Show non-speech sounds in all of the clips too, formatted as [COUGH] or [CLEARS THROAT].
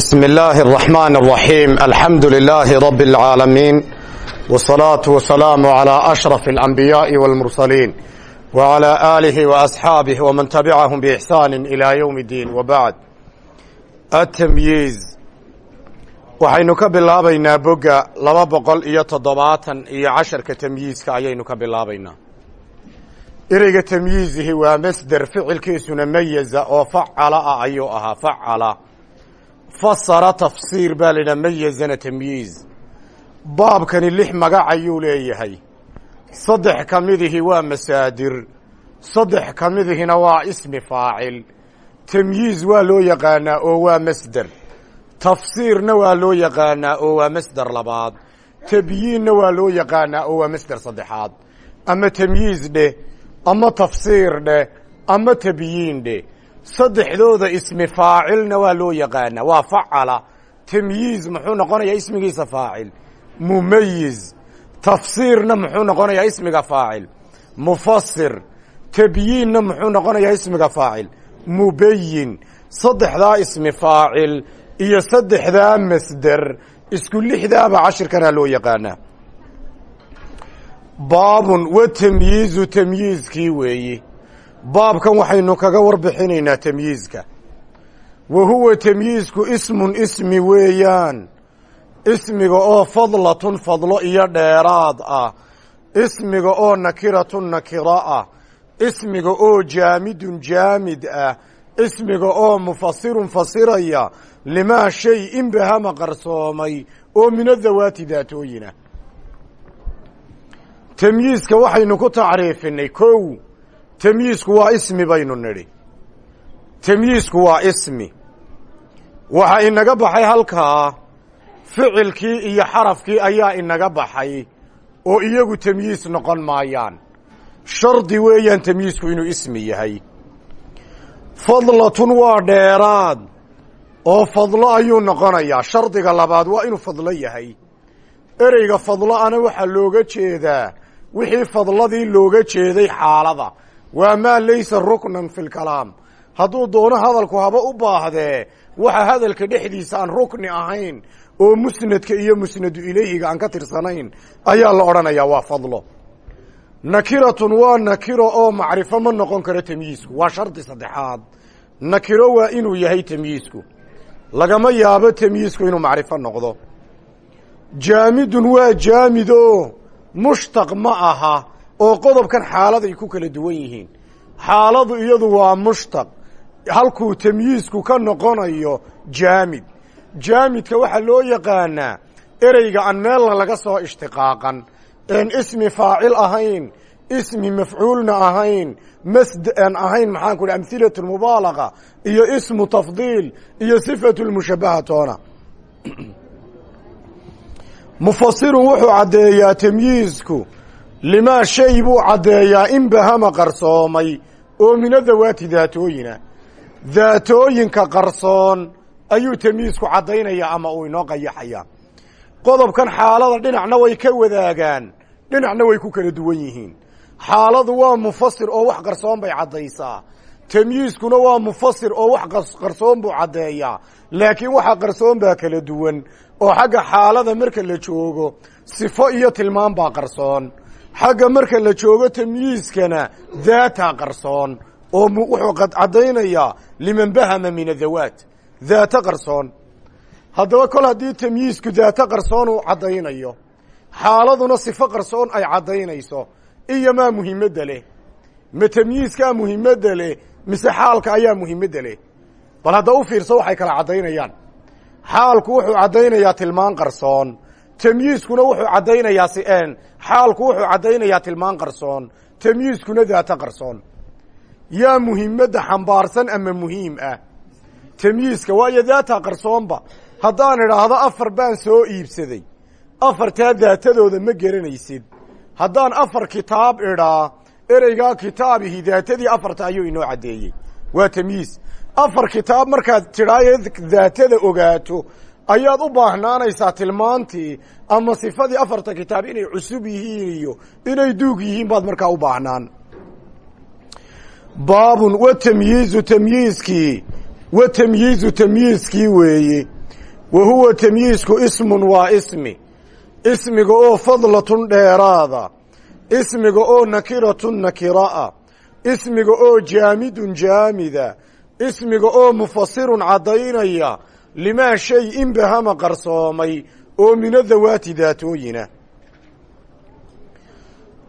بسم الله الرحمن الرحيم الحمد لله رب العالمين والصلاة والسلام على أشرف الأنبياء والمرسلين وعلى آله وأصحابه ومن تبعهم بإحسان إلى يوم الدين وبعد التمييز waxaynu ka bilaabaynaa boga laba boqol iyo toddobaatan iyo casharka tamyiizka ayaynu ka bilaabaynaa ereyga tamyiizihi waa masder ficilkiisuna mayaza oo facala ah ayuu ahaa facala fasara tafsiir baa la mayazana tamyiiz. Baabkani lix magac ayuu leeyahay. Saddex ka midihi waa masaadir saddex ka midihina waa ismi faacil. Tamyiiz waa loo yaqaanaa oo waa masder tafsiirna waa loo yaqaanaa oo waa masder labaad. Tabyiinna waa loo yaqaanaa oo waa masder saddexaad. Ama tamyiiz dheh ama tafsiir dheh ama tabyiin dheh saddexdooda ismi faacilna waa loo yaqaanaa. Waa facala tamyiiz muxuu noqonayaa ismigiisa faacil. Mumayiz. Tafsiirna muxuu noqonayaa ismiga faacil. Mufasir tabyiinna muxuu noqonayaa ismiga faacil. Mubayin saddexdaa ismi faacil iyo saddexdaa masder. Isku lixdaaba cashirkanaa loo yaqaanaa. Baabun wa tamyiizu tamyiizkii weeyi baabkan waxaynu kaga warbixinaynaa tamyiizka. Wa huwa tamyiizku ismun ismi weeyaan. Ismiga oo fadlatun fadlo iyo dheeraad ah. Ismiga oo nakiratun nakiro ah. Ismiga oo jaamidun jaamid ah. Ismiga oo mufasirun fasiraya limaa shay inbahama qarsoomay. Oo min adawaati daatooyina. Tamyiizka waxaynu ku tacriifinay kow tamyiizku waa ismi baynu nidhi. Tamyiizku waa ismi. Waxa inaga baxay halkaa ficilkii iyo xarafkii ayaa inaga baxay oo iyagu tamyiis noqon maayaan. Shardi weeyaan tamyiisku inuu ismi yahay. Fadlatun waa dheeraad oo fadlo ayuu noqonayaa. Shardiga labaad waa inuu fadlo yahay. Ereyga fadlo ana waxaa looga jeedaa wixii fadladii looga jeeday xaalada waa maa laysa ruknan fi lkalaam hadduu doono hadalku haba u baahdee waxa hadalka dhexdiisa aan rukni ahayn oo musnadka iyo musnadu ilayhiga aan ka tirsanayn ayaa la odhanayaa waa fadlo. Nakiratun waa nakiro oo macrifo ma noqon karo tamyiisku waa shardi saddexaad. Nakiro waa inuu yahay tamyiisku lagama yaabo tamyiisku inuu macrifo noqdo. Jaamidun waa jaamido. Mushtaq ma aha oo qodobkan xaaladay ku kala duwan yihiin. Xaaladu iyadu waa mushtaq. Halkuu tamyiisku ka noqonayo jaamid. Jaamidka waxaa loo yaqaanaa ereyga aan meelna laga soo ishtiqaaqan. Een ismi faacil ahayn ismi mafcuulna ahayn masd aan ahayn maxaan ku dhi amhilatu lmubaalaqa iyo ismu tafdiil iyo sifatu lmushabahatoona [CLEARS THROAT] mufasirun wuxuu caddeeyaa tamyiizku limaa shay buu caddeeyaa in bahama qarsoomay oo mina dawaati daatooyina. Daatooyinka qarsoon ayuu tamyiizku caddaynaya ama uu inoo qayaxaya. Qodobkan xaalada dhinacna way ka wadaagaan dhinacna way ku kala duwan yihiin. Xaaladu waa mufasir oo wax qarsoon bay caddaysaa. Tamyiiskuna waa mufasir oo wax qarsoon buu caddeeyaa. Laakiin waxa qarsoon baa kala duwan oo xagga xaalada marka la joogo sifo iyo tilmaan baa qarsoon xagga marka la joogo tamyiiskana daataa qarsoon oo wuxuu caddaynayaa liman bahama min adawaat daata qarsoon. Haddaba kol haddii tamyiisku daata qarsoon uu caddaynayo xaaladuna sifo qarsoon ay caddaynayso iyo maa muhimadda leh. Ma tamyiiskaa muhimadda leh mise xaalka ayaa muhimadda leh? Bal hadda u fiirso waxay kala caddaynayaan xaalku wuxuu caddaynayaa tilmaan qarsoon tamyiiskuna wuxuu caddaynayaa xaalku wuxuu caddaynayaa tilmaan qarsoon. Tamyiiskuna daata qarsoon. Yaa muhimadda xambaarsan ama muhiim ah? Tamyiiska waayo daata qarsoonba. Haddaan idhaahdo afar baan soo iibsaday. Afartaa daatadooda ma garanaysid. Haddaan afar kitaab idhaa ereygaa kitaabihi daatadii afarta ayuu inoo caddeeyey. Waa tamyiis afar kitaab markaad tidhaayo daatada ogaato ayaad u baahnaanaysaa tilmaantii ama sifadii afarta kitaab inay cusub yihiin iyo inay duug yihiin baad markaa u baahnaan. Baabun wa tamyiizu tamyiiskii wa tamyiizu tamyiiskii weeye wa huwa tamyiisku ismun waa ismi ismiga oo fadlatun dheeraada ismiga oo nakiratun nakira'a ismiga oo jaamidun jaamida ismiga oo mufasirun caddaynaya limaa shay inbahama qarsoomay oo min adawaati daatooyina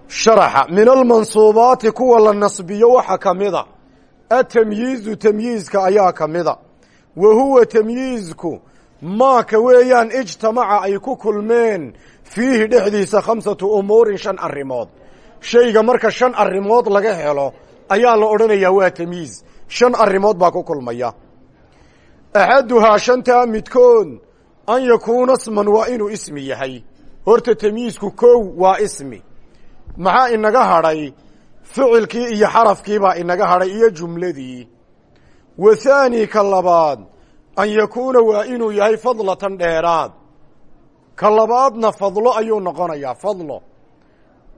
sharaxa min almansuubaati kuwa la nasbiyo waxa ka mida atamyiizu tamyiizka ayaa ka mida wa huwa tamyiizku maaka weeyaan ijtamaca ay ku kulmeen fiihi dhexdiisa khamsatu umuurin shan arrimood shayga marka shan arrimood laga helo ayaa la odhanayaa waa tamyiiz shan arrimood baa ku kulmaya axaduhaa shantaa midkood an yakuuna sman waa inuu ismi yahay horta tamyiizku kow waa ismi maxaa inaga hadhay ficilkii iyo xarafkiibaa inaga hadhay iyo jumladii wa thaani ka labaad an yakuuna waa inuu yahay fadlatan dheeraad ka labaadna fadlo ayuu noqonayaa fadlo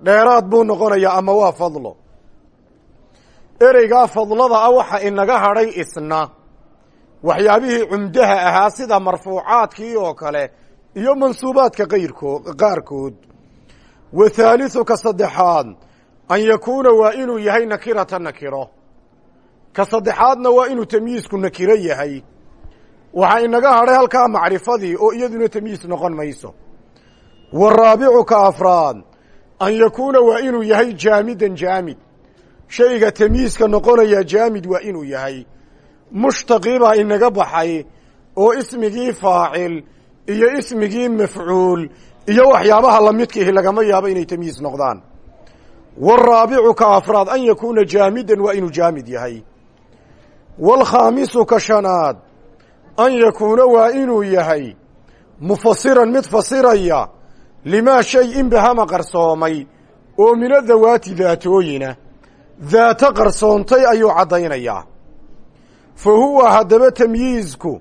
dheeraad buu noqonayaa ama waa fadlo ereygaa fadlada ah waxa inaga hadhay isna waxyaabihii cumdaha ahaa sida marfuucaadkii oo kale iyo mansuubaadka qayrkood qaarkood. Wa thaalithu ka saddexaad an yakuuna waa inuu yahay nakirata nakiro. Ka saddexaadna waa inuu tamyiisku nakiro yahay. Waxaa inaga hadhay halkaa macrifadii oo iyaduna tamyiis noqon mayso. Waraabicu ka afraad an yakuuna waa inuu yahay jaamidan jaamid. Shayga tamyiiska noqonaya jaamid waa inuu yahay mushtaqii baa inaga baxay oo ismigii faacil iyo ismigii mafcuul iyo waxyaabaha lamidkiihi lagama yaabo inay tamyiis noqdaan. Waraabicu ka afraad an yakuuna jaamidan waa inuu jaamid yahay. Waalkhaamisu ka shanaad an yakuuna waa inuu yahay mufasiran mid fasiraya limaa shay inbahama qarsoomay oo mina dawaati daatooyina. Daato qarsoontay ayuu caddaynayaa fa huwa haddaba tamyiizku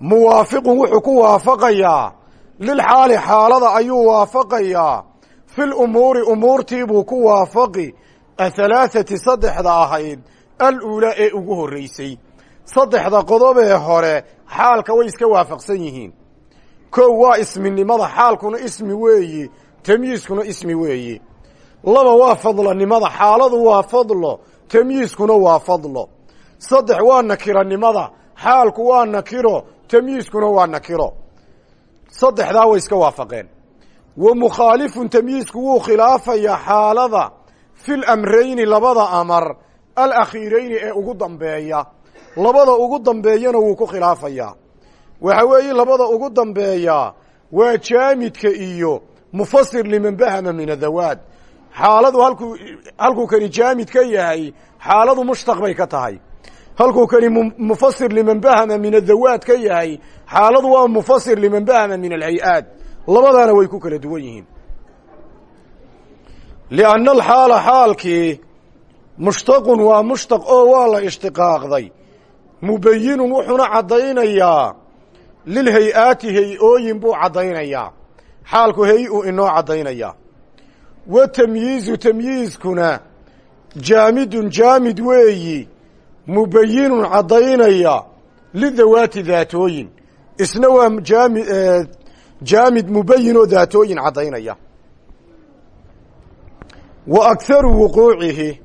muwaafiqun wuxuu ku waafaqayaa lilxaali xaalada ayuu waafaqayaa fil umuuri umuurtii buu ku waafaqi ahalaathati saddexda ahayd aluulaa ee ugu horraysay saddexda qodobee hore xaalka way iska waafaqsan yihiin kow waa isminimada xaalkuna ismi weeyi tamyiiskuna ismi weeyi laba waa fadlanimada xaaladu waa fadlo tamyiiskuna waa fadlo saddex waa nakiranimada xaalku waa nakiro tamyiiskuna waa nakiro. Saddexdaa way iska waafaqeen. Wa mukhaalifun tamyiisku wuu khilaafayaa xaalada fil amrayni labada amar alakhiirayni ee ugu dambeeya. Labada ugu dambeeyana wuu ku khilaafayaa waxa weeye labada ugu dambeeyaa waa jaamidka iyo mufasir liman bahama min adawaad xaaladu halkuu halkuu kani jaamid ka yahay xaaladu mushtaq bay ka tahay halkuu kani mufasir liman bahama min adawaad ka yahay xaaladu waa mufasir liman bahama min alhay-aad. Labadaana way ku kala duwan yihiin. Lianna alxaala xaalkii mushtaqun waa mushtaq oo waa la ishtiqaaqday. Mubayinun wuxuuna caddaynayaa lilhay-aati hay'ooyin buu caddaynayaa. Xaalku hay'u inoo caddaynayaa. Wa tamyiizu tamyiizkuna jaamidun jaamid weeyi mubayinun caddaynaya lidawaati daatooyin. Isna waa jaami jaamid mubayin oo daatooyin caddaynaya wa akharu wuquucihi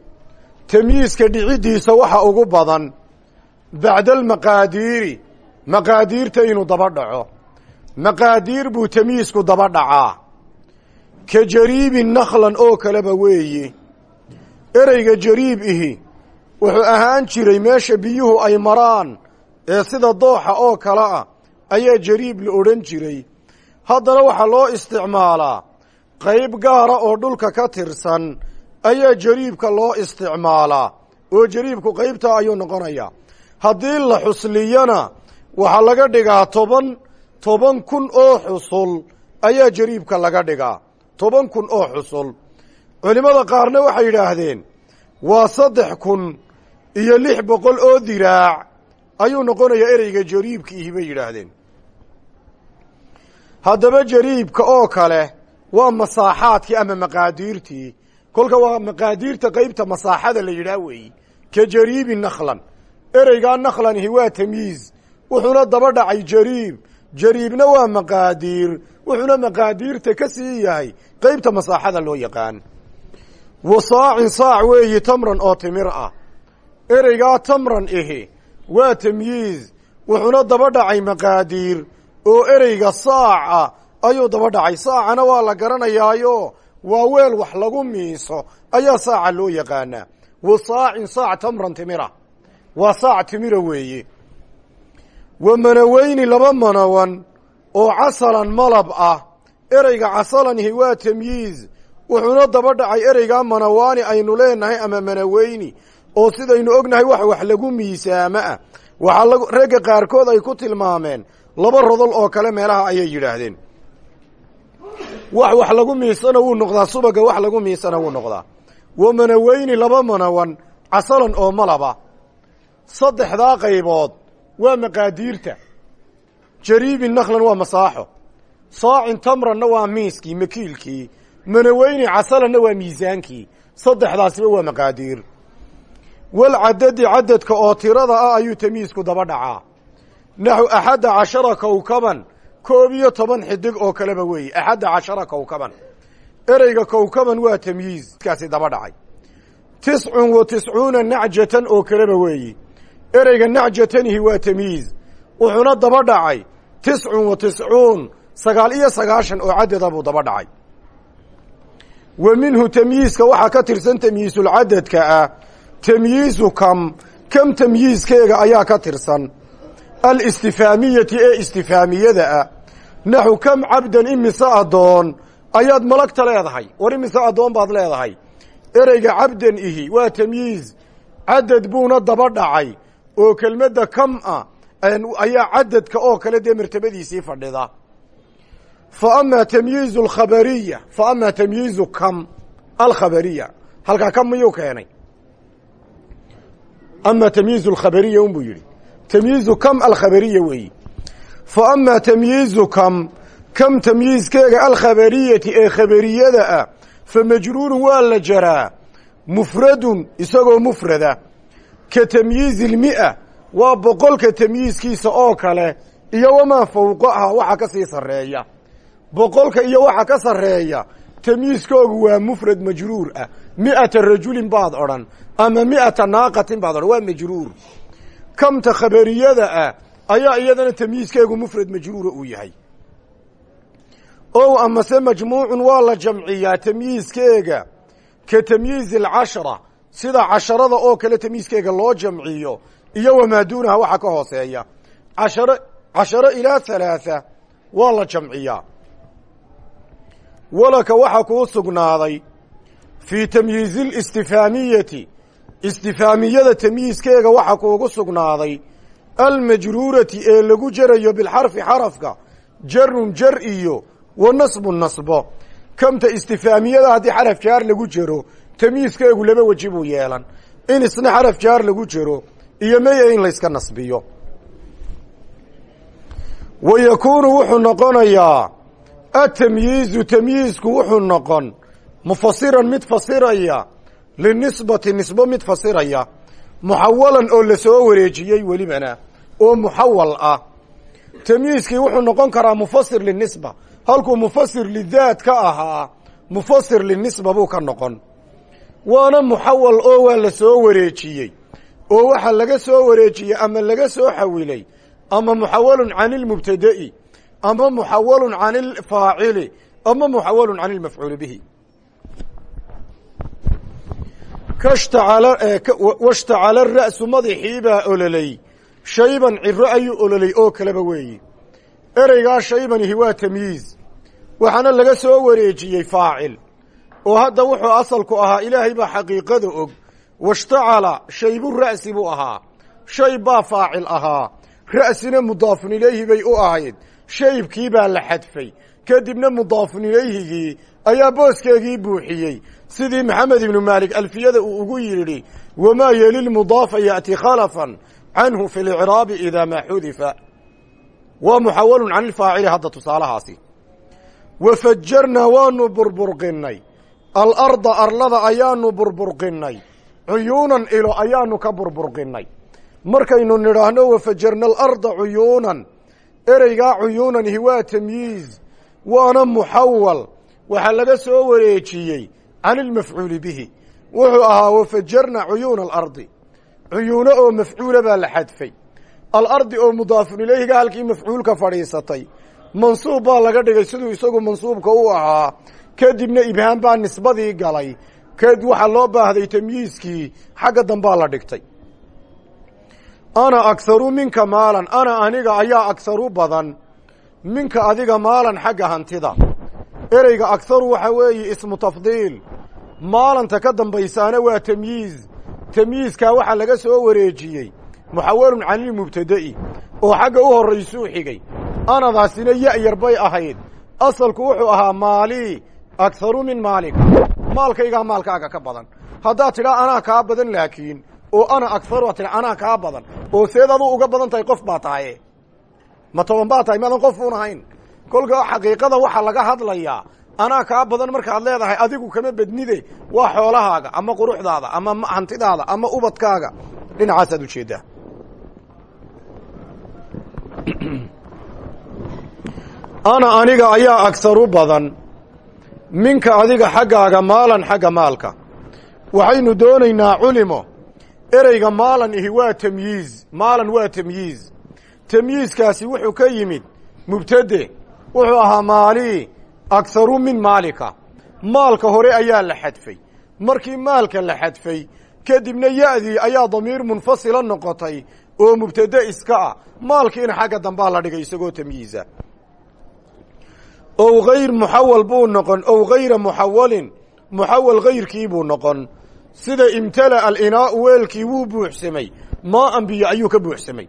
tamyiiska dhiciddiisa waxa ugu badan bacda almaqaadiiri maqaadiirta inuu daba dhaco. Maqaadiir buu tamyiisku daba dhacaa. Ka jariibin nakhlan oo kaleba weeye ereyga jariib ihi wuxuu ahaan jiray meesha biyuhu ay maraan ee sida dooxa oo kale ah ayaa jariib la odhan jiray. Haddana waxaa loo isticmaalaa qayb gaara oo dhulka ka tirsan ayaa jariibka loo isticmaalaa oo jariibku qaybtaa ayuu noqonayaa haddii la xusliyana waxaa laga dhigaa toban toban kun oo xusul ayaa jariibka laga dhigaa. Toban kun oo xusul. Culimmada qaarna waxay yidhaahdeen waa saddex kun iyo lix boqol oo diraac ayuu noqonayaa ereyga jariibkiihi bay yidhaahdeen. Haddaba jariibka oo kale waa masaaxaadkii ama maqaadiirtii. Kolka waa maqaadiirta qeybta masaaxada la yidhaah weeyi ka jariibi nakhlan. Ereygaa nakhlanihi waa tamyiiz wuxuuna daba dhacay jariib. Jariibna waa maqaadiir wuxuuna maqaadiirta ka sii yahay qeybta masaaxada loo yaqaan. Wa saacin saac weeyi tamran oo timir ah ereygaa tamran ihi. Waa tamyiiz. Wuxuuna daba dhacay maqaadiir. Oo ereyga saaca. Ayuu daba dhacay. Saacana waa la garanayaayo. Waa weel wax lagu miiso. Ayaa saaca loo yaqaanaa. Wa saacin saac tamran timira. Waa saac timira weeye. Wa manaweyni laba manawan. Oo casalan malab ah. Ereyga casalanihi waa tamyiiz. Wuxuuna daba dhacay ereygaa manawaani aynu leenahay ama manaweyni oo sidaynu ognahay wax wax lagu miisaamo ah. Waxaa ragga qaarkood ay ku tilmaameen laba rodol oo kale meelaha ayay yidhaahdeen. Wax wax lagu miisana wuu noqdaa subaga wax lagu miisana wuu noqdaa. Wa manaweyni laba manawan casalan oo malaba saddexdaa qaybood waa maqaadiirta. Jariibin naklan waa masaaxo. Saacin tamranna waa miiskii makiilkii. Manaweyni casalanna waa miisaankii. Saddexdaasiba waa maqaadiir walcadadi cadadka oo tirada ah ayuu tamiisku daba dhacaa. Naxu axadda cashara kowkaban koob iyo toban xidig oo kaleba weeye axadda cashara kowkaban ereyga kowkaban waa tamyiiz kaasi daba dhacay. Tiscun wa tiscuuna nacjatan oo kaleba weeyi ereyga nacjatanihi waa tamyiiz wuxuuna daba dhacay tiscun wa tiscuun sagaal iyo sagaashan oo cadada buu daba dhacay. Wa minhu tamyiizka waxaa ka tirsan tamyiisulcadadka ah tamyiizu kam kam tamyiizkeega ayaa ka tirsan. Alistifaamiyati ee istifaamiyada ah. Naxu kam cabdan imise addoon ayaad malagta leedahay. War imise addoon baad leedahay. Ereyga cabdan ihi waa tamyiiz cadad buuna daba dhacay. Oo kelmadda kam ah ayaa cadadka oo kale dee martabadiisii fadhida. Fa amaa tamyiizu alkhabariya fa amaa tamyiizu kam alkhabariya halkaa kam miyuu keenay ama tamyiizu alkhabariya un buu yidhi tamyiizu kam alkhabariya weeyi fa amaa tamyiizu kam kam tamyiizkeega alkhabariyati ee khabariyada ah fa majruurun waa la jaraa mufradun isagoo mufrada ka tamyiizi ilmi'a waa boqolka tamyiizkiisa oo kale iyo wamaa fawqaha waxa ka sii sarreeya boqolka iyo waxa ka sarreeya tamyiizkoogu waa mufrad majruur ah mi'ata rajulin baad odhan ama mi'ata naaqatin baad odhan waa majruur kamta khabariyada ah ayaa iyadana tamyiizkeegu mufrad majruura uu yahay ow amase majmuucun waa la jamciyaa tamyiizkeega ka tamyiizi alcashra sida casharada oo kale tamyiizkeega loo jamciyo iyo wamaa duunaha waxa ka hooseeya casharo casharo ilaa halaatha waa la jamciyaa walaka waxa kuu sugnaaday fii tamyiizi alistifaamiyati istifaamiyada tamyiizkeega waxa kuugu sugnaaday almajruurati ee lagu jerayo bilxarfi xarafka jarun jar iyo wa nasbu nasbo. Kamta istifaamiyada haddii xaraf jaar lagu jero tamyiizkeegu laba weji buu yeelan. In isna xaraf jaar lagu jero iyo maya in layska nasbiyo. Wa yakuunu wuxuu noqonayaa atamyiizu tamyiizku wuxuu noqon mufasiran mid fasiraya linisbati nisbo mid fasiraya muxawalan oo la soo wareejiyey welibana oo muxawal ah. Tamyiizkii wuxuu noqon karaa mufasir linisba halkuu mufasir lidaat ka ahaa mufasir linisba buu ka noqon. Waana muxawal oo waa la soo wareejiyey oo waxa laga soo wareejiyey ama laga soo xawilay ama muxawalun can ilmubtada'i ama muxawalun can ilfaacili ama muxawalun can ilmafcuuli bihi washtacala ra'su madaxiibaa ololey shayban ciro ayuu ololey oo kaleba weeyi ereygaa shaybanihi waa tamyiiz waxaana laga soo wareejiyey faacil oo hadda wuxuu asalku ahaa ilaahay baa xaqiiqada og washtacala shaybu ra'si buu ahaa shay baa faacil ahaa ra'sina mudaafun ilayhi bay u ahayd shaybkii baa la xadfay. Kadibna mudaafun ilayhigii ayaa booskeegii buuxiyey. Sidii maxamed ibnu maalik alfiyada uu ugu yidhi wamaa yeli lmudaafa yaأti khalafan canhu fi licraabi idaa maa xudifa. Waa muxawalun can ilfaacili hadda tusaalahaasi. Wa fajarnaa waanu burburqinnay. Alarda arlada ayaanu burburqinnay. Cuyuunan ilo ayaanu ka burburqinnay. Markaynu nidhaahno wafajarna alarda cuyuunan ereygaa cuyuunanihi waa tamyiiz waana muxawal waxaa laga soo wareejiyey can ilmafcuuli bihi wuxuu ahaa wafajarna cuyuuna alardi cuyuuno oo mafcuula baa la xadfay alardi oo mudaafun ilayhiga halkii mafcuulka fadhiisatay mansuub baa laga dhigay siduu isagu mansuubka u ahaa kadibna ibhaam baa nisbadii galay kad waxaa loo baahday tamyiiskii xagga dambaa la dhigtay ana akharu minka maalan. Ana aniga ayaa akharu badan. Minka adiga maalan xagga hantida. Ereyga akharu waxa weeye ismu tafdiil. Maalanta ka dambaysaana waa tamyiiz. Tamyiizkaa waxaa laga soo wareejiyey. Muxawalun canilmubtada'i oo xagga u horraysuu xigay. Anadaasina ya'yar bay ahayd. Asalku wuxuu ahaa maalii akharu min maalika maalkaygaa maalkaaga ka badan. Haddaad tidhaa anaa kaa badan laakiin oo ana akharu ad tidha anaa kaa badan oo seed aduu uga badan tahay qof baa tahaye ma toban baa tahay maadan qof uun ahayn. Kolka xaqiiqada waxaa laga hadlayaa anaa kaa badan markaad leedahay adigu kama bednide waa xoolahaaga ama quruxdaada ama hantidaada ama ubadkaaga. Dhinacaasaad ujeeddaa [CLEARS THROAT] ana aniga ayaa agharu badan minka adiga xaggaaga maalan xagga maalka. Waxaynu doonaynaa culimo ereyga maalan ihi waa tamyiiz maalan waa tamyiiz. Tamyiizkaasi wuxuu ka yimid mubtade wuxuu ahaa maalii agharu min maalika. Maalka hore ayaa la xadfay. Markii maalka la xadfay kadibna ya'dii ayaa damiir munfasila noqotay oo mubtade iska ah. Maalkiina xagga dambaa la dhigay isagoo tamyiiza. Ow hayr muxawal buu noqon ow hayra muxawalin muxawal hayrkii buu noqon sida imtala'a alinaa'u weelkii wuu buuxsamay maa'an biyo ayuu ka buuxsamay.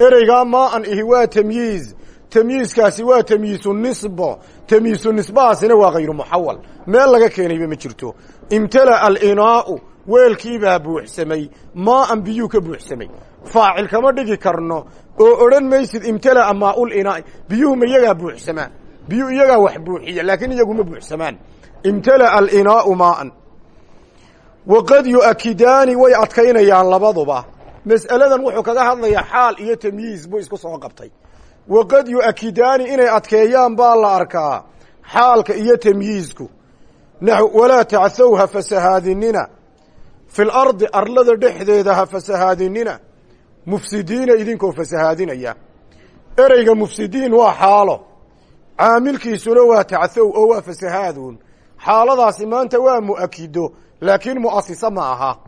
Ereygaa maa'an ihi waa tamyiiz tamyiizkaasi waa tamyiisu nisbo tamyiisu nisbahaasina waa hayru muxawal meel laga keenayba ma jirto. Imtala'a alinaa'u weelkiibaa buuxsamay maa'an biyuu ka buuxsamay. Faacil kama dhigi karno oo odhan maysid imtala'a maaul inaa'i biyuhu ma iyagaa buuxsamaa biyuu iyagaa wax buuxiya laakiin iyaguma buuxsamaan. Imtala'a alinaa'u maa'an waqad yu'akidaani way adkaynayaan labaduba. Mas'aladan wuxuu kaga hadlayaa xaal iyo tamyiiz buu isku soo qabtay. Waqad yu'akidaani inay adkeeyaan baa la arkaa xaalka iyo tamyiizku naxw walaa tacthow ha fasahaadinina fi lardi arlada dhexdeeda ha fasahaadinina mufsidiina idinkoo fasahaadinaya ereyga mufsidiin waa xaalo. Caamilkiisuna waa tacthow oo waa fasahaaduun xaaladaasi maanta waa mu'akido laakiin mu'asisa ma aha.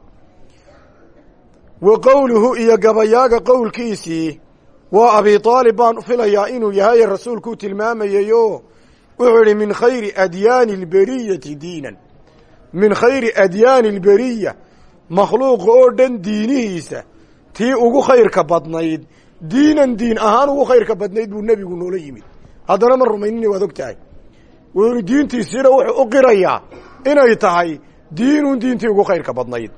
Wa qowluhu iyo gabayaaga qowlkiisii waa abi aalib baan filayaa inuu yahay rasuulkuu tilmaamayeyo wuxuu idhi min khayri adyaani alberiyati diinan. Min khayri adyaani alberiya makhluuqa oo dhan diinihiisa tii ugu khayrka badnayd diinan diin ahaan ugu khayrka badnayd buu nebigu noola yimid. Haddana ma rumaynina waad og tahay yihi diintiisiina wuxuu u qirayaa inay tahay diinun diintii ugu khayrka badnayd.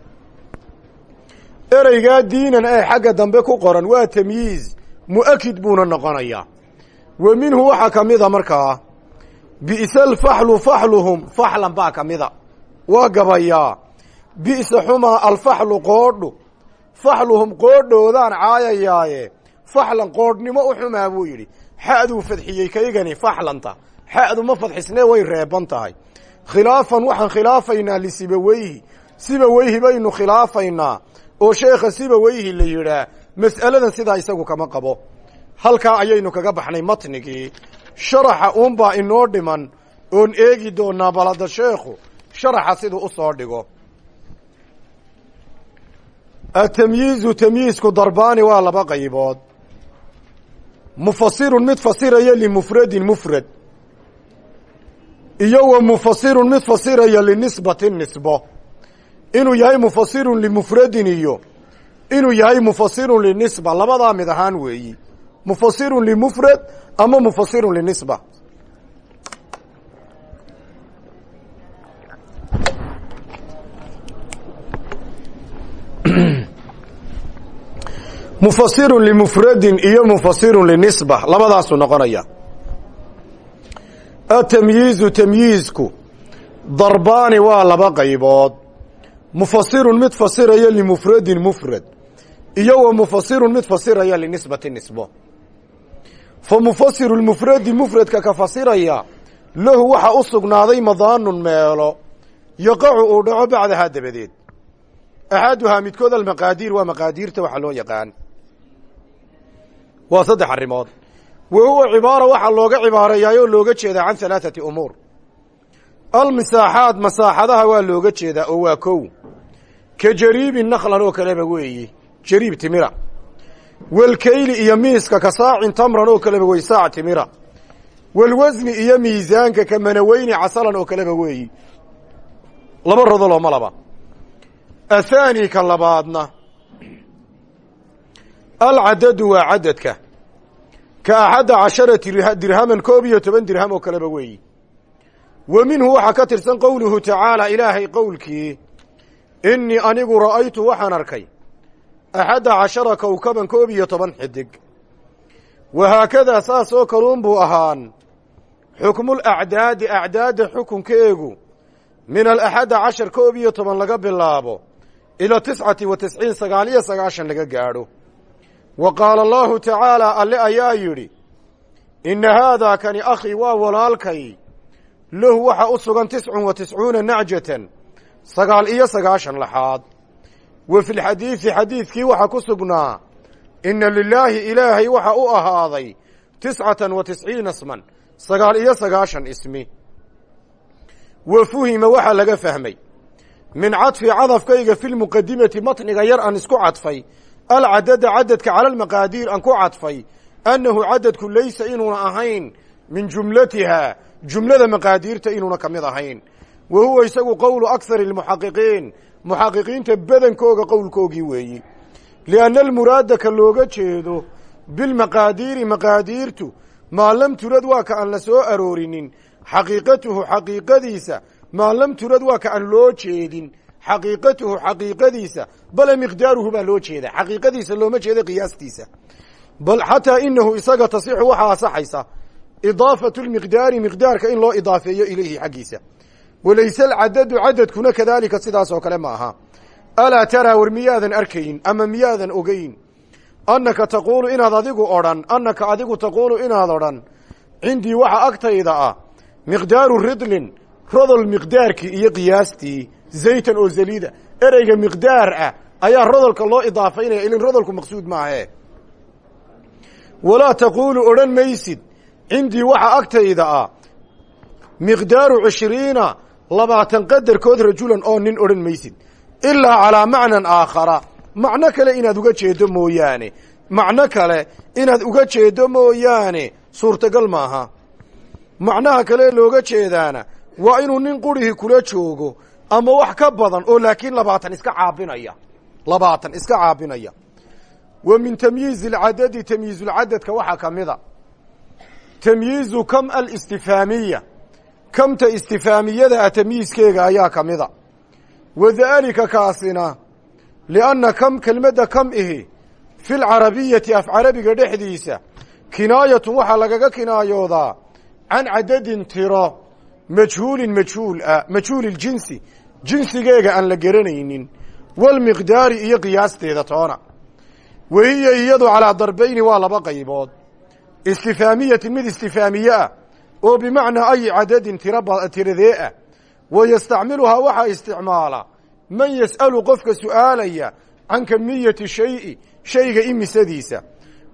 Ereygaa diinan ee xagga dambe ku qoran waa tamyiiz mu'akid buuna noqonayaa wa minhu waxaa ka mida markaa bi'sa alfaxlu faxluhum faxlan baa ka mida. Waa gabayaa bi'sa xumaa alfaxlu qoodhu. Faxluhum qoodhoodaan caayayaaye faxlan qoodhnimo u xumaa buu yidhi. Xa'duu fadxiyey kaygani faxlanta. Xa'du ma fadxisnee way reeban tahay khilaafan waxaan khilaafaynaa lisibaweyhi. Sibaweyhi baynu khilaafaynaa oo sheekha sibaweyhi la yidhaah mas'aladan sidaa isagu kama qabo. Halkaa ayaynu kaga baxnay matnigii. Sharaxa uunbaa inoo dhiman oon eegi doonaa balada sheekhu sharaxa siduu u soo dhigo. Atamyiizu tamyiizku darbaani waa laba qaybood. Mufasirun mid fasiraya limufradin mufrad iyo wa mufasirun mid fasiraya linisbatin nisbo. Inuu yahay mufasirun limufradin iyo. Inuu yahay mufasirun linisba labadaa mid ahaan weeyi. Mufasirun limufrad ama mufasirun linisba [CLEARS THROAT] mufasirun limufradin iyo mufasirun linisba labadaasuu noqonaya atamyiizu tamyiizku darbaani waa laba qaybood. Mufasirun mid fasiraya limufradin mufrad iyo wa mufasirun mid fasiraya linisbati nisbo. Fa mufasiru lmufradi mufradka ka fasiraya lahu waxa u sugnaaday madaanun meelo yaqacu uu dhaco bacdahaa dabadeed. Axaduhaa midkood almaqaadiir waa maqaadiirta waxa loo yaqaan. Waa saddex arrimood wa huwa cibaara waxaa looga cibaareeyaayoo looga jeedaa can halaaثati umuur. Almisaaxaad masaaxadaha waa looga jeedaa oo waa kow. Ka jariibi naklan oo kaleba weeyi jariib timira. Walkayli iyo miiska ka saacin tamran oo kaleba wey saac timira. Walwasni iyo miisaanka ka manaweyni casalan oo kaleba weeyi laba rodoloo malaba athaani ka labaadna. Alcadadu waa cadadka ka axadda casharati dirhaman koob iyo toban dirham oo kaleba weeyi. Wa minhu waxaa ka tirsan qowluhu tacaala ilaahay qowlkii innii anigu ra'aytu waxaan arkay axadda cashara kowkaban koob iyo toban xidig. Wahaakadaa saas oo kaluun buu ahaan xukmul acdaadi acdaadda xukunkeegu min alaxadda cashar koob iyo toban laga bilaabo ila tiscati wa tisciin sagaal iyo sagaashan laga gaadho wa qaala allaahu tacaalaa alle ayaa yidhi inna haadaa kani akhii waa walaalkay. Lahu waxa u sugan tiscun wa tiscuuna nacjatan sagaal iyo sagaashan laxaad wa fi lxadiidi xadiidkii waxaa ku sugnaa inna lilaahi ilaahay waxa u ahaaday tiscatan wa tisciina sman sagaal iyo sagaashan ismi. Wa fuhima waxaa laga fahmay min cadfi cadafkayga fi lmuqadimati matniga yar aan isku cadfay alcadada cadadka cala almaqaadiir aan ku cadfay annahu cadadku laysa inuuna ahayn min jumlatiha jumlada maqaadiirta inuuna ka mid ahayn wa huwa isagu qowlu akhari almuxaqiqiin muxaqiqiinta badankooga qowlkoogii weeyi lianna almuraada ka looga jeedo bilmaqaadiiri maqaadiirtu maa lam turad waa ka aan la soo aroorinin xaqiiqatuhu xaqiiqadiisa maa lam turad waa ka aan loo jeedin xaqiiqatuhu xaqiiqadiisa bale miqdaaruhu baa loo jeeda xaqiiqadiisa looma jeedo qiyaastiisa. Bal xataa inahu isaga tasixu waxaa asaxaysa idaafatu lmiqdaari miqdaarka in loo idaafeeyo ilayhi xaggiisa. Walayse alcadadu cadadkuna kadaalika sidaas oo kale ma aha. Alaa taraa war miyaadan arkayn ama miyaadan ogeyn? Annaka taquulu inaad adigu odhan annaka adigu taquulu inaad odhan. Cindii waxa agtayda ah miqdaaru ridlin rodol miqdaarkii iyo qiyaastii zaytan oo zaliida. Ereyga miqdaar ah ayaa rodolka loo idaafaynaya ilin rodolku maqsuud maahe. Walaa taquulu odhan maysid. Cindii waxa agtayda ah miqdaaru cishriina labaatan qadarkood rajulan oo nin odhan maysid. Ilaa calaa macnan aakhara. Macno kale inaad uga jeedo mooyaane. Macno kale inaad uga jeedo mooyaane. Suurtagal maaha. Macnaha kale looga jeedaana waa inuu nin qurihii kula joogo ama wax ka badan oo laakiin labaatan iska caabinaya. Labaatan iska caabinaya. Wa min tamyiizi alcadadi tamyiizulcadadka waxaa ka mida. Tamyiizu kam alistifaamiya kamta istifaamiyada ah tamyiiskeega ayaa ka mida. Wa daalika kaasina lianna kam kelmadda kam ihi fi lcarabiyati af carabiga dhexdiisa kinaayatun waxaa lagaga kinaayoodaa can cadadin tiro majhuulin majhuul ah majhuuli ljinsi jinsigeega aan la garanaynin walmiqdaari iyo qiyaasteeda toona. Wahiya iyadu calaa darbayni waa laba qaybood. Istifaamiyatin mid istifaamiye ah oo bimacnaa ayi cadadin tiratiradee ah. Wa yastacmiluhaa waxaa isticmaala man yas'alu qofka su'aalaya can kamiyati shayi shayga imisadiisa.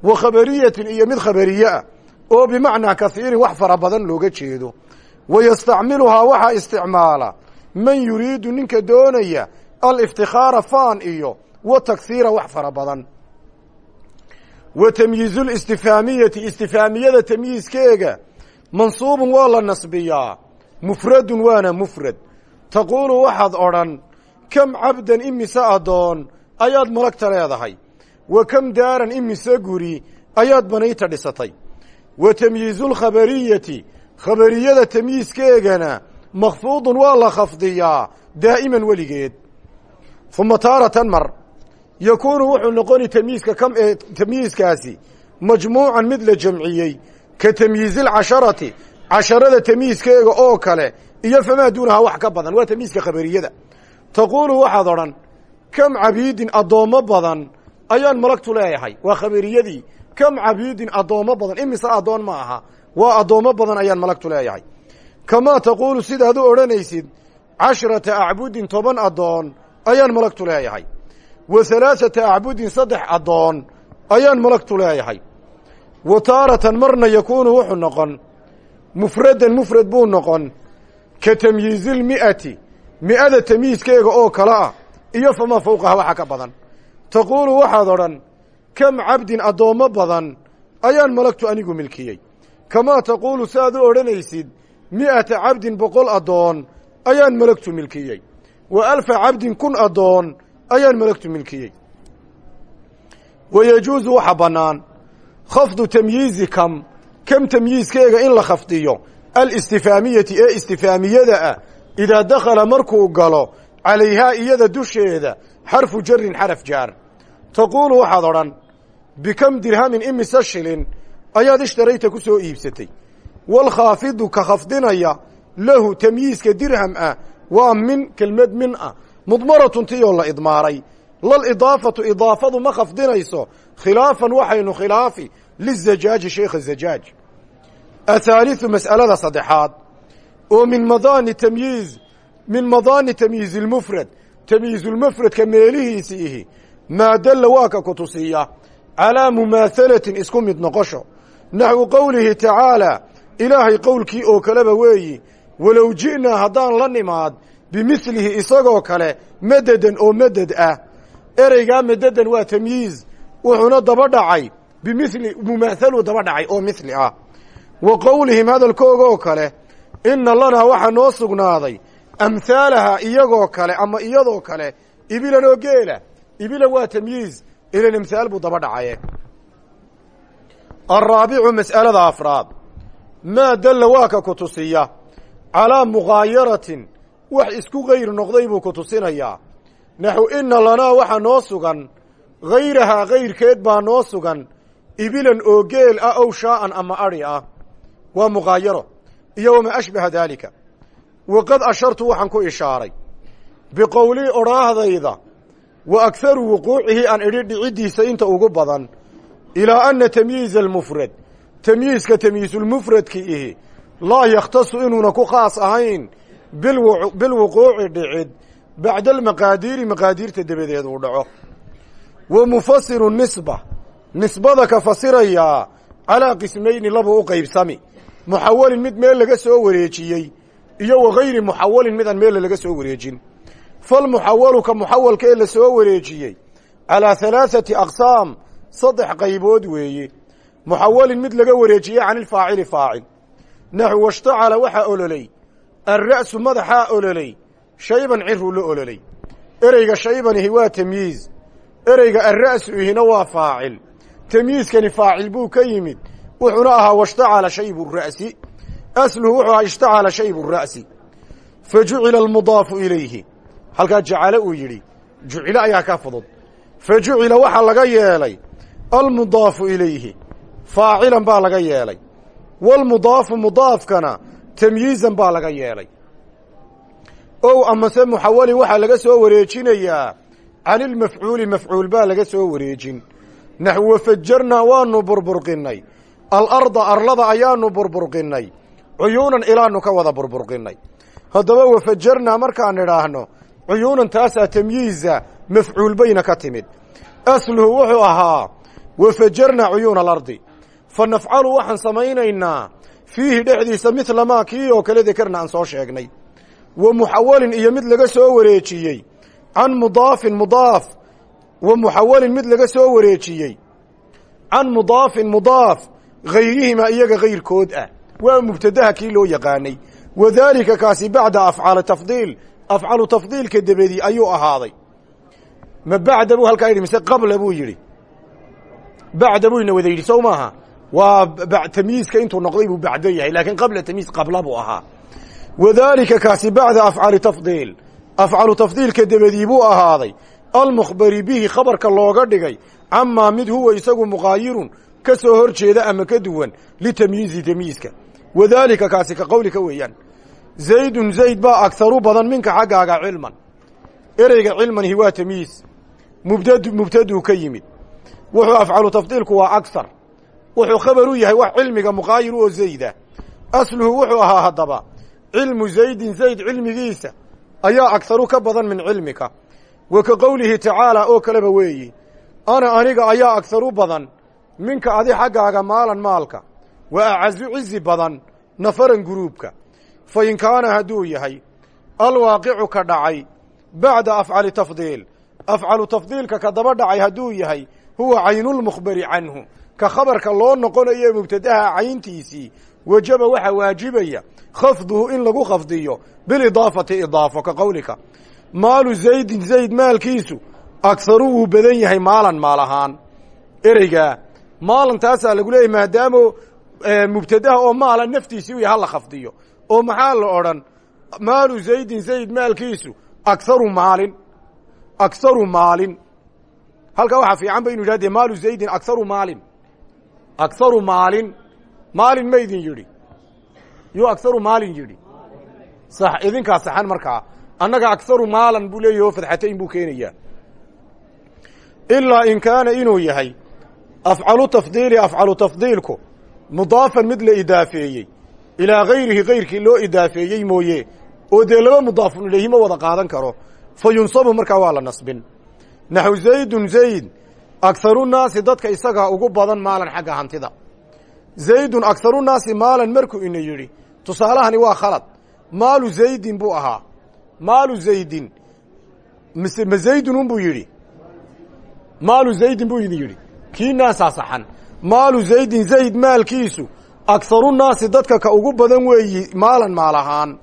Wa khabariyatin iyo mid khabariye ah oo bimacnaa kahiirin wax fara badan looga jeedo. Wa yastacmiluhaa waxaa isticmaala man yuriidu ninka doonaya aliftikaara faan iyo wa takhiira wax fara badan. Wa tamyiizu listifaamiyati istifaamiyada tamyiiskeega mansuubun waa la nasbiyaa mufradun waana mufrad. Taquulu waxaad odhan kam cabdan imise addoon ayaad malagta leedahay? Wa kam daaran imise guri ayaad banayta dhisatay? Wa tamyiizu khabariyada tamyiiskeegana makfuudun waa la khafdiyaa daa'iman weligeed uma taaratan mar yakuunu wuxuu noqoni ee tamyiiskaasi majmuucan mid la jamciyey ka tamyiizi lcasharati casharada tamyiiskeega oo kale iyo famaa duunahaa wax ka badan waa tamyiiska khabariyada taquulu waxaad odhan kam cabiidin addoommo badan ayaan malagtu leeyahay waa khabariyadii kam cabiidin addoommo badan imise addoon ma aha waa addoommo badan ayaan malagtu leeyahay kamaa taquulu sidaad u odhanaysid cashrata acbudin toban addoon ayaan malagtu leeyahay wa halaaثata acbudin saddex addoon ayaan malagtu leeyahay wa taaratan marna yakuunu wuxuu noqon mufradan mufrad buu noqon ka tamyiizilmi'ati mi'ada tamyiiskeega oo kale ah iyo famaa fawqaha waxa ka badan taquulu waxaad odhan kam cabdin addoommo badan ayaan malagtu anigu milkiyey kamaa taquulu saaad u odhanaysid mi'ata cabdin boqol addoon ayaan malagtu milkiyey. Wa alfa cabdin kun addoon ayaan malagtu milkiyey. Wa yajuusu waxa bannaan khafdu tamyiizi kam kam tamyiiskeega in la khafdiyo. Alistifaamiyati ee istifaamiyada ah idaa dakhala markuu galo calayhaa iyada dusheeda xarfu jarin xaraf jaar. Taquulu waxaad odhan bikam dirhamin imise shilin? Ayaad ishtarayta ku soo iibsatay walkhaafidu ka khafdinaya lahu tamyiiska dirham ah waa min kelmad min ah mudmaratun tiyoo la idmaaray lalidaafatu idaafadu ma khafdinayso khilaafan waxaynu khilaafi lizajaaji sheekha zajaaj athaaliثu mas'alada saddexaad oo min madaani tamyiiz min madaani tamyiizi lmufrad tamyiizulmufradka meelihiisi ihi maa dalla waa ka ku tusiya calaa mumaahalatin isku mid noqosho naxwu qowlihi tacaalaa ilaahay qowlkii oo kaleba weeyi walow ji'naa haddaan la nimaad bimilihi isagoo kale mededan oo meded ah. Ereygaa mededan waa tamyiiz wuxuuna daba dhacay bimili mumaahaluu daba dhacay oo mili ah. Wa qowlihim hadalkooga oo kale inna lanaa waxaa noo sugnaaday amhaalaha iyagoo kale ama iyadoo kale ibilan oo geela ibilan waa tamyiiz ilan amhaal buu daba dhacaye alraabicu mas'alada afraad maa dalla waa ka ku tusiya calaa mugaayaratin wax isku gayr noqday buu ku tusinayaa naxu inna lanaa waxa noo sugan hayrahaa kayrkeed baa noo sugan ibilan oo geel ah ow shaa'an ama adhi ah. Waa mugaayaro iyo wamaa ashbaha daalika. Waqad ashartu waxaan ku ishaaray biqowlii odhaahdayda wa agharu wuquucihi aan idhi dhiciddiisa inta ugu badan ilaa anna tamyiiza almufrad tamyiiska tamyiisulmufradki ihi laa yakhtasu inuuna ku khaas ahayn bilwuquuci dhicid bacda almaqaadiiri maqaadiirta dabadeed uu dhaco wa mufasiru nisba nisbada ka fasirayaa calaa qismayni labuu u qaybsami muxawalin mid meel laga soo wareejiyey iyo wa gayri muxawalin mid aan meella laga soo wareejin falmuxawalu ka muxawalka ee la soo wareejiyey calaa halaaثati aqsaam saddex qaybood weeye muxawalin mid laga wareejiyey can ilfaacili faacil. Naxu washtacala waxaa ololey. Alra'su madaxaa ololey. Shayban ciruu la ololey. Ereyga shaybanihi waa tamyiiz. Ereyga alra'su ihina waa faacil. Tamyiizkani faacil buu ka yimid. Wuxuuna ahaa washtacala shaybu ra'si. Asluhu wuxuu ahaa ishtacala shaybu ra'si. Fa jucila almudaafu ilayhi. Halkaa jacalo uu yidhi. Jucilo ayaa ka fudud. Fa jucila waxaa laga yeelay. Almudaafu ilayhi faacilan baa laga yeelay. Waalmudaafu mudaafkana tamyiizan baa laga yeelay. Ow amase muxawalin waxaa laga soo wareejinayaa can ilmafcuuli mafcuul baa laga soo wareejin. Naxu wafajarnaa waanu burburqinnay. Alarda arlada ayaanu burburqinnay. Cuyuunan ilaanu ka wada burburqinnay. Haddaba wafajarnaa markaan idhaahno cuyuunan taasaa tamyiiza mafcuul bayna ka timid. Asluhu wuxuu ahaa wafajarnaa cuyuuna alardi fa nafcalu waxaan samaynaynaa fiihi dhexdiisa midla maa kii oo kale dekarna aan soo sheegnay. Wa muxawalin iyo mid laga soo wareejiyey. Can mudaafin mudaaf. Wa muxawalin mid laga soo wareejiyey. Can mudaafin mudaaf. Hayrihimaa iyaga kayrkood ah. Waa mubtadaha kii loo yaqaanay. Wadaalika kaasi bacda afcaali tafdiil. Afcalu tafdiilka dabedi ayuu ahaaday. Ma bacda buu halkaa yidhi mise qabla buu yidhi? Bacda buu ina wada yidhi sow maaha waa tamyiizka intuu noqday buu bacdo yahay laakiin qabla tamyiiz qabla buu ahaa. Wadaalika kaasi bacda afcaali tafdiil. Afcalu tafdiilka dabedii buu ahaaday. Almukhbari bihi khabarka looga dhigay camaa mid huwa isagu muqaayirun ka soo hor jeeda ama ka duwan litamyiizi tamyiizka wadaalika kaasi ka qowlika weeyaan zaydun zayd baa agharu badan minka xaggaaga cilman. Ereyga cilmanihi waa tamyiiz mubtad mubtaduu ka yimid. Wuxuu afcalu tafdiilku waa agsar wuxuu khabar u yahay wax cilmiga muqaayiru oo zayda. Asluhu wuxuu ahaa haddaba cilmu zaydin zayd cilmigiisa ayaa agharu ka badan min cilmika. Wa ka qowlihi tacaalaa oo kaleba weeyi ana aniga ayaa agharu badan minka adi xaggaaga maalan maalka wa acazu cizi badan nafaran guruubka. Fa in kaana hadduu yahay alwaaqicu ka dhacay bacda afcali tafdiil. Afcalu tafdiilka ka daba dhacay hadduu yahay huwa caynulmukhbari canhu ka khabarka loo noqonayo mubtadaha cayntiisii wajaba waxaa waajibaya khafduhu in lagu khafdiyo bilidaafati idaafo ka qowlika maalu zaydin zayd maalkiisu agharu wuu badan yahay maalan maal ahaan. Ereygaa maalan taasaa lagu leeyahy maadaamo mubtadaha oo maala naftiisii u yahay hala khafdiyo. Oo maxaa la odhan? Maalu zaydin zayd maalkiisu agharu maalin agharu maalin. Halkaa waxaa fiican ba inu yidhah de maalu zaydin agharu maalin agharu maalin maalin ma idin yidhi yuu agharu maalin yidhi sax idinkaa saxan markaa annaga agharu maalan buu leeyahi oo fadxatayn buu keenayaa ilaa in kaana inuu yahay afcalu tafdiili afcalu tafdiilku mudaafan mid la idaafeeyey ilaa gayrihi gayrkii loo idaafeeyey mooye oo dee laba mudaafun ilayhi ma wada qaadan karo fa yunsabu markaa waa la nasbin naxu zaydun zayd agharu naasi dadka isagaa ugu badan maalan xagga hantida zaydun agharu naasi maalan markuu ina yidhi tusaalahani waa khalad maalu zaydin buu ahaa maalu zaydin mise ma zaydun unbuu yidhi maalu zaydin buu idin yidhi kii naasaa saxan maalu zaydin zayd maalkiisu agharu naasi dadka ka ugu badan weeyi maalan maal ahaan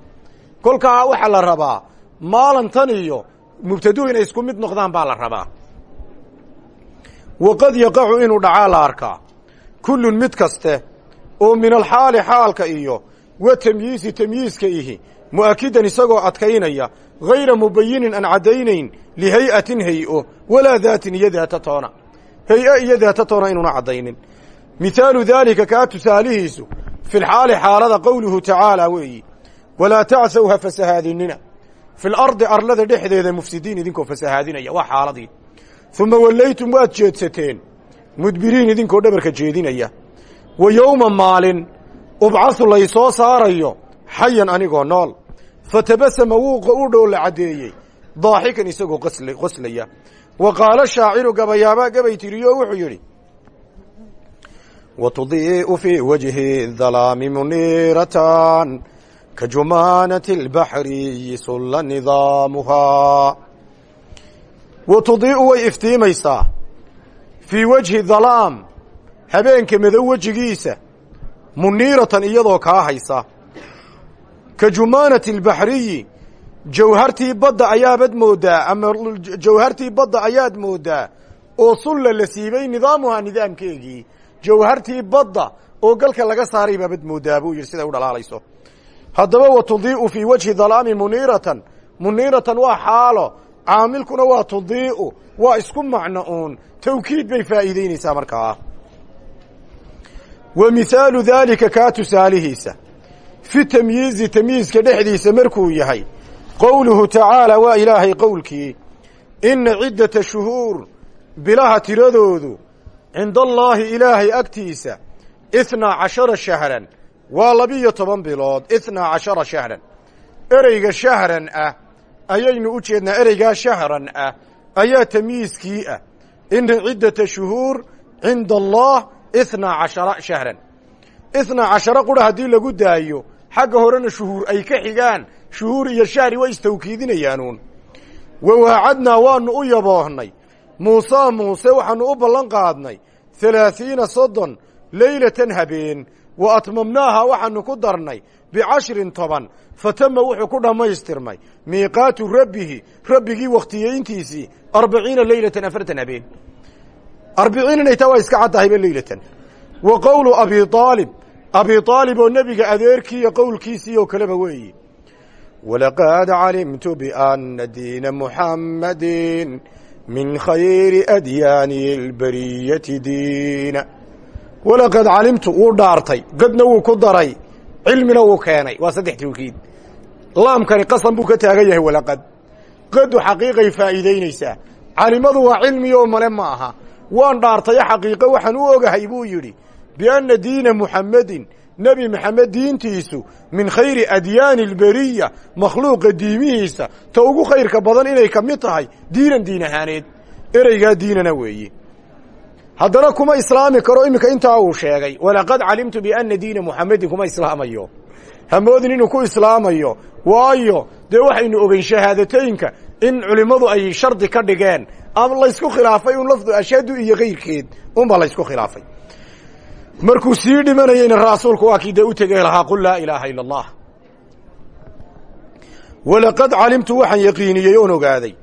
kolkaa waxaa la rabaa maalan tan iyo mubtaduhu inay isku mid noqdaan baa la rabaa waqad yaqacu inuu dhacaa la arkaa. Kullun mid kaste oo min alxaali xaalka iyo wa tamyiisi tamyiiska ihi mu'akidan isagoo adkaynaya hayra mubayinin aan caddaynayn lihay'atin hay'o walaa daatin iyo daata toona. Hay'a iyo daata toona inuuna caddaynin. Mihaalu daalika kaa tusaalihiisu fi lxaali xaalada qowluhu tacaalaa weeyi walaa tacsaw ha fasahaadinina fi lardi arlada dhexdeeda mufsidiin idinkoo fasahaadinaya waa xaaladii uma wallaytum waad jeedsateen. Mudbiriin idinkoo dhabarka jeedinaya. Wa yowma maalin ubcasu laysoo saarayo xayan anigoo nool. Fatabasama wuu u dhoolla caddeeyey. Daaxikan isagoo qoslaya. Wa qaala shaaciru gabayaabaa gabay tiriyo wuxuu yidhi wa tudii'u fii wajhi dalaami muniiratan ka jumaanati albaxriyi sulla nidaamuhaa wa tudii'u way iftiimaysaa fii wajhi dalaam habeenka madow wejigiisa muniiratan iyadoo kaa haysa. Ka jumaanati albaxriyi jawhartii badda ayaabad mooddaa ama jawhartii badda ayaad mooddaa oo sulla la siibay nidaamuhaa nidaamkeegii jawhartii badda oo galka laga saaray baabad mooddaa buu yidhi siday u dhalaalayso haddaba wa tudii'u fii wajhi dalaami muniiratan. Muniiratan waa xaalo caamilkuna waa tudii'u waa isku macno uun. Tawkiid bay faa'iideynaysaa markaa wa mihaalu daalika kaa tusaalihiisa. Fi tamyiizi tamyiizka dhexdiisa markuu yahay qowluhu tacaala waa ilaahay qowlkii inna ciddata shuhuur bilaha tiradoodu cinda allaahi ilaahay agtiisa ithnaa cashara shahran waa labiyo toban bilood ithnaa cashara shahran. Ereyga shahran ah ayaynu u jeednaa ereygaa shahran ah ayaa tamyiiskii ah. Ina ciddata shuhuur cinda allah ithnaa cashara shahran. Ithnaa cashara qura haddii lagu daayo xagga horena shuhuur ay ka xigaan shuhuur iyo shahri way istawkiidinayaanuun wa waacadnaa waanu u yaboohnay muuse muuse waxaanu u ballan qaadnay. Halaathiina soddon leylatan habeen. Wa atmamnaaha waxaanu ku darnay bicashrin toban fatama wuxuu ku dhammaystirmay miiqaatu rabbihi rabbigii wakhtiyeyntiisii arbaciina leylatan afartan habeen arbiciin inay taa waa iska caddahayba leylatan wa qowlu abi aalib abi aalib oo nebiga adeerkiiyo qowlkiisii oo kaleba weeyi walaqad calimtu biana diina muxammadin min khayri adyaani albariyati diina walaqad calimtu wuu dhaartay qadna wuu cilmina wuu keenay. Waa saddex tawkiid laamkani qasam buu ka taagan yahay walaqad. Qadu xaqiiqay faa'iideynaysaa calimadu waa cilmi oo male ma aha. Waan dhaartayo xaqiiqo waxaan u ogahay buu yidhi bianna diina muxammedin nebi maxamed diintiisu min khayri adyaani alberiya makhluuqa diimihiisa ta ugu khayrka badan inay ka mid tahay diinan diin ahaaneed. Ereygaa diinana weeye haddana kuma islaami karo iminka intaa uu sheegay walaqad calimtu bianna diina muxamedin kuma islaamayo. Hamoodin inuu ku islaamayo. Waayo dee waxaynu ogeyn shahaadateynka in culimmadu ay shardi ka dhigeen. Ama laysku khilaafay un lafdu ashhadu iyo kayrkeed unba laysku khilaafay. Markuu sii dhimanayeyna rasuulku waa kii dee u tegey lahaa qul laa ilaaha ila allah walaqad calimtu waxaan yaqiiniyey oon ogaaday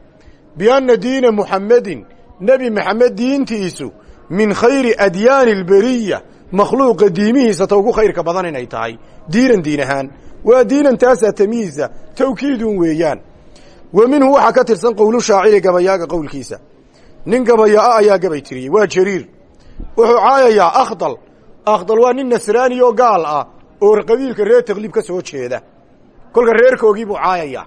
bianna diina muxammedin nebi maxamed diintiisu min khayri adyaani alberiya makhluuqa diimihiisa ta ugu khayrka badan inay tahay. Diinan diin ahaan. Waa diinan taasaa tamyiiza tawkiidun weeyaan. Wa minhu waxaa ka tirsan qowlu shaaciri gabayaaga qowlkiisa. Nin gabayaa ayaa gabay tiriyey waa jariir. Wuxuu caayayaa akhdal. Akhdal waa nin nasraani oo gaal ah oo qabiilka reer taklib ka soo jeeda. Kolka reerkoogii buu caayayaa.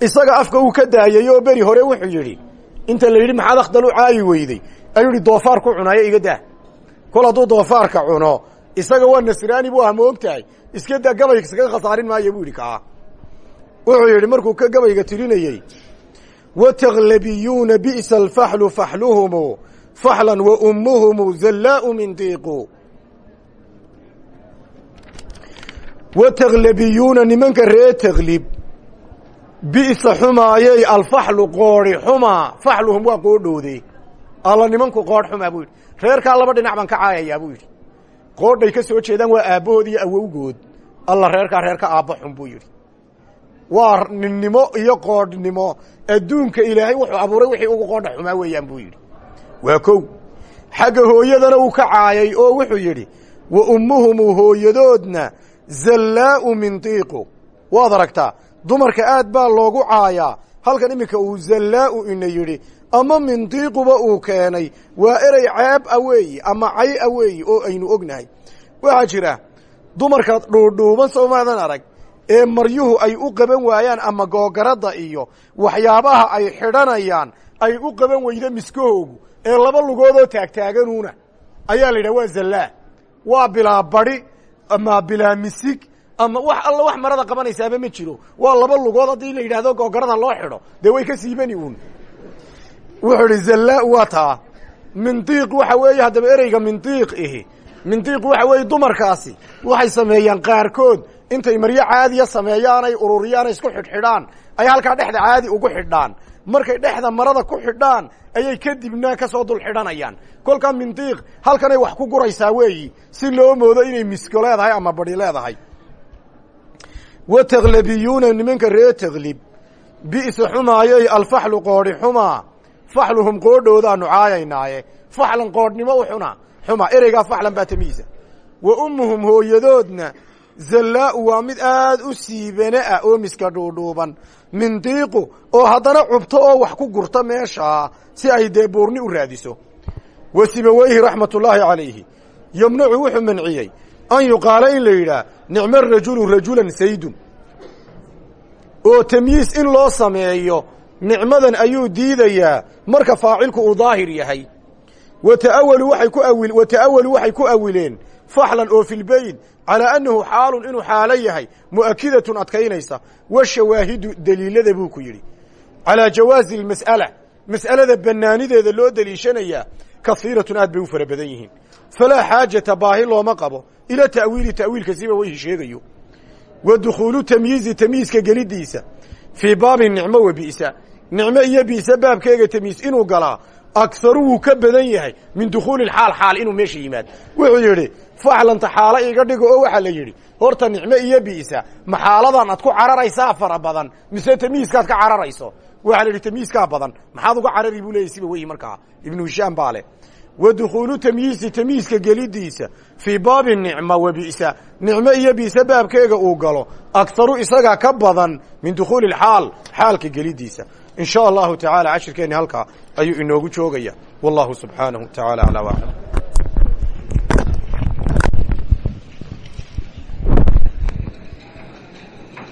Isaga afka uu ka daayay oo beri hore wuxuu yidhi inta la yidhi maxaad akhdal u caayi weyday? Ayuu yidhi doofaar ku cunaayo iga daa. Kol hadduu doofaarka cuno isaga waa nasraani buu ah ma og tahay iska daa maayo buu yidhi kaa. Wuxuu yidhi markuu ka gabayga tirinayey wataklabiyuuna bi'sa alfaxlu faxluhumu faxlan wa ummuhumu zallaau min diiqu. Wataklabiyuuna nimanka ree taklib bi'sa xumaayey alfaxlu qoodhi xumaa faxluhum waa qoodhoode alla nimanku qoodh xumaa buu yidhi. Reerkaa laba dhinac baan ka caayayaa buu yidhi. Qoodhay ka soo jeedaan waa aabbahood iyo awowgood. Alla reerkaa reerka aabba xun buu yidhi. Waa ninnimo iyo qoodhnimo adduunka ilaahay wuxuu abuuray wixii ugu qoodha xumaa weeyaan buu yidhi. Waa kow xagga hooyadana uu ka caayay oo wuxuu yidhi wa ummuhumu hooyadoodna zallaa'u mindiiqu waad aragtaa dumarka aad baa loogu caayaa. Halkan iminka uu zallaa'u ina yidhi ama mindiiquba uu keenay waa erey ceeb a weeyi ama cay a weeyi oo aynu ognahay. Waxaa jira dumarka dhuudhuuban soo maadan arag ee maryuhu ay u qaban waayaan ama googaradda iyo waxyaabaha ay xidhanayaan ay u qaban weydo miskahoogu ee laba lugoodoo taagtaaganuuna. Ayaa la yidhaha waa zallaa waa bilaa badhi ama bilaa misig ama wax alla wax marada qabanaysaaba ma jiro. Waa laba lugood haddii la yidhaahdo googarada loo xidho dee way ka siibani uun. Wuxuu idhi zallaa waa taa. Mindiiq waxa weeye haddaba ereyga mindiiq ihi. Mindiiq waxa weeye dumarkaasi. Waxay sameeyaan qaarkood. Intay maryo caadiya sameeyaan ay ururiyaan isku xidhxidhaan ay halkaa dhexda caadi ugu xidhaan. Markay dhexda marada ku xidhaan ayay kadibna ka soo dul xidhanayaan. Kolkaa mindiiq halkanay wax ku guraysaa weeyi. Si loo moodo inay misko leedahay ama badhi leedahay wa taklabiyuuna nimanka ree taklib bi'sa xumaayey alfaxlu qoodhi xumaa faxluhum qoodhoodaanu caayaynaaye faxlan qoodhnimo u xuna. Xuma ereygaa faxlan baa tamiisa wa ummuhum hooyadoodna zallaa'u waa mid aad u siibane ah oo miska dhuudhuuban. Mindiiqu oo haddana cubto oo wax ku gurta meeshaa si ay dee buurni u raadiso. Wa sibaweyhi raxmatullaahi calayhi. Yomnacu wuxuu manciyey an yuqaala in la yidhaah nicmo rajulu rajulan saydun oo tamyiis in loo sameeyo nicmadan ayuu diidayaa marka faacilku uu daahir yahay wa ta'awalu waxay ku awi wa ta'awalu waxay ku awileen faxlan oo fi lbeyd calaa annahu xaalun inuu xaalo yahay mu'akidatun adkaynaysa washawaahidu deliilada buu ku yidhi calaa jawaazi almas'ala mas'alada bannaanideeda loo deliishanayaa kahiiratun aad bay u fara badan yihiin falaa xaajata baahi looma qabo ila ta'wiili ta'wiilka siba weyhi sheegayo wa dukhuulu tamyiizi tamyiiska gelidiisa fii baabi nicmo wa bi'sa nicmo iyo bi'sa baabkeega tamyiis inuu galaa akharu wuu ka badan yahay min dukhuuli xaal xaal inuu meesha yimaado wuxuu yidhi faxlanta xaalo iga dhigo oo waxaa la yidhi horta nicmo iyo bi'sa ma xaaladan aad ku cararaysaa fara badan mise tamiiskaad ka cararayso waxaa la yidhi tamiiskaa badan maxaad uga carari buu leeyay siba weyi markaa ibnu hishaam baa leh wa dukhuulu tamyiisi tamyiiska gelidiisa fii baabi nicma wa bi'sa nicmo iyo bi'sa baabkeega uu galo akharu isagaa ka badan min dukhuuli xaal xaalka gelidiisa in sha allahu tacaala cashirkeenni halkaa ayuu inoogu joogaya wallahu subxaanahu tacaala alaa aclam